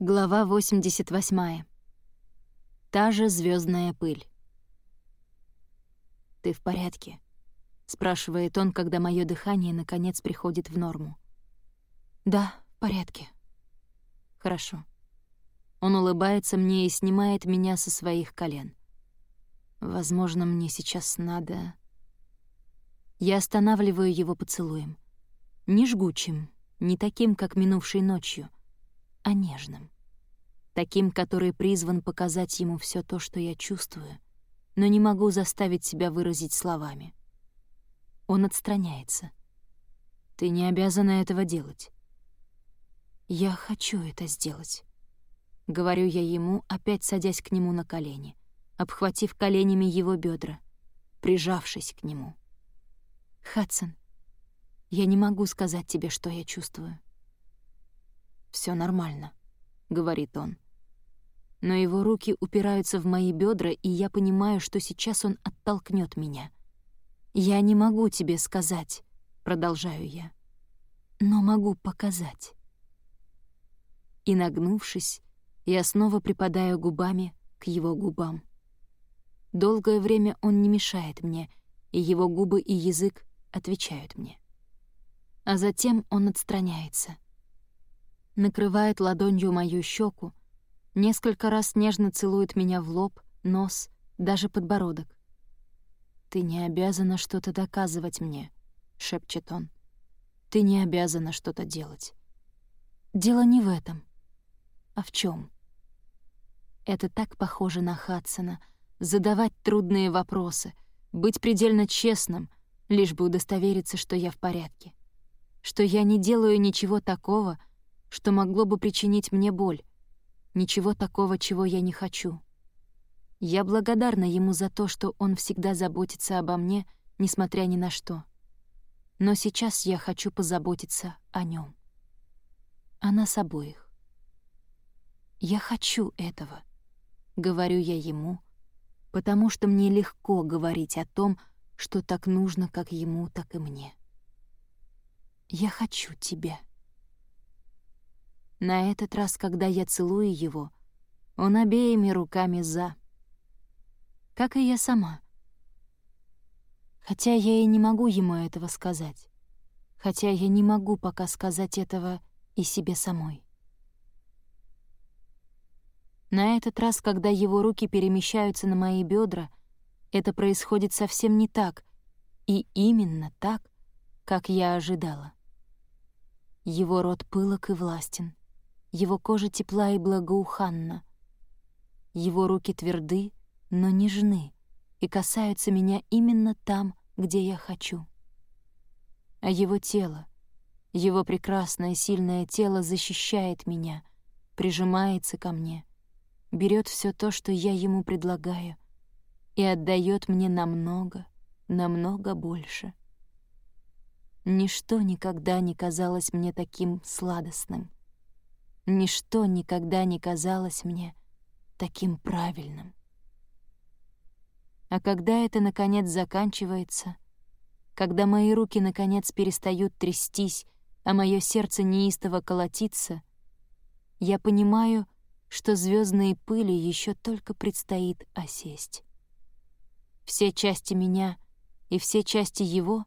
Глава 88. Та же звездная пыль. «Ты в порядке?» — спрашивает он, когда мое дыхание наконец приходит в норму. «Да, в порядке». «Хорошо». Он улыбается мне и снимает меня со своих колен. Возможно, мне сейчас надо... Я останавливаю его поцелуем. Не жгучим, не таким, как минувшей ночью — а нежным. Таким, который призван показать ему все то, что я чувствую, но не могу заставить себя выразить словами. Он отстраняется. «Ты не обязана этого делать». «Я хочу это сделать», — говорю я ему, опять садясь к нему на колени, обхватив коленями его бедра, прижавшись к нему. «Хадсон, я не могу сказать тебе, что я чувствую. Все нормально», — говорит он. Но его руки упираются в мои бедра, и я понимаю, что сейчас он оттолкнет меня. «Я не могу тебе сказать», — продолжаю я, — «но могу показать». И, нагнувшись, я снова припадаю губами к его губам. Долгое время он не мешает мне, и его губы и язык отвечают мне. А затем он отстраняется — накрывает ладонью мою щеку, несколько раз нежно целует меня в лоб, нос, даже подбородок. «Ты не обязана что-то доказывать мне», — шепчет он. «Ты не обязана что-то делать». «Дело не в этом. А в чем? Это так похоже на Хадсона — задавать трудные вопросы, быть предельно честным, лишь бы удостовериться, что я в порядке, что я не делаю ничего такого, что могло бы причинить мне боль. Ничего такого, чего я не хочу. Я благодарна ему за то, что он всегда заботится обо мне, несмотря ни на что. Но сейчас я хочу позаботиться о нем. О нас обоих. Я хочу этого, говорю я ему, потому что мне легко говорить о том, что так нужно как ему, так и мне. Я хочу тебя. На этот раз, когда я целую его, он обеими руками «за». Как и я сама. Хотя я и не могу ему этого сказать. Хотя я не могу пока сказать этого и себе самой. На этот раз, когда его руки перемещаются на мои бедра, это происходит совсем не так, и именно так, как я ожидала. Его рот пылок и властен. Его кожа тепла и благоуханна. Его руки тверды, но нежны и касаются меня именно там, где я хочу. А его тело, его прекрасное сильное тело защищает меня, прижимается ко мне, берет все то, что я ему предлагаю, и отдает мне намного, намного больше. Ничто никогда не казалось мне таким сладостным — Ничто никогда не казалось мне таким правильным. А когда это, наконец, заканчивается, когда мои руки, наконец, перестают трястись, а мое сердце неистово колотится, я понимаю, что звездные пыли еще только предстоит осесть. Все части меня и все части его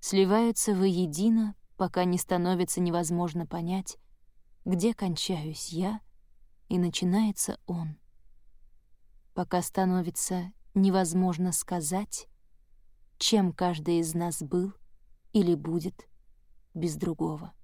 сливаются воедино, пока не становится невозможно понять, где кончаюсь я и начинается он. Пока становится невозможно сказать, чем каждый из нас был или будет без другого.